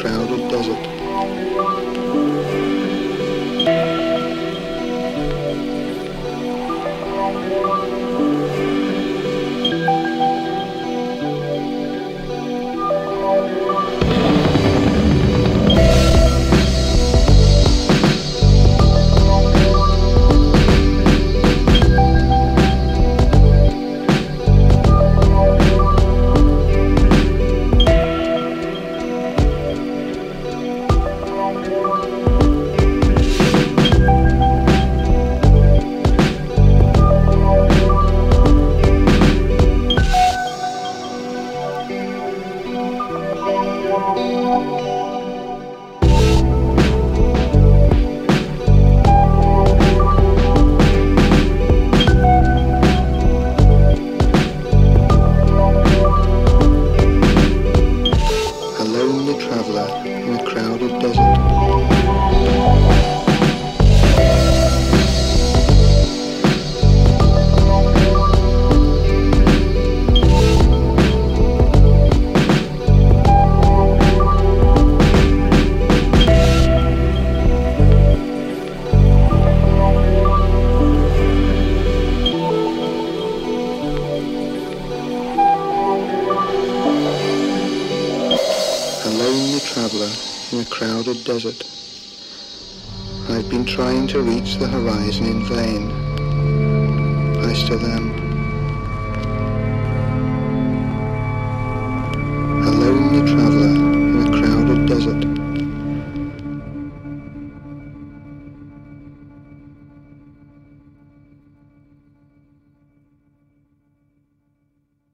crowded desert. A lonely traveller in a crowded desert. Lonely traveller in a crowded desert. I've been trying to reach the horizon in vain. I still am.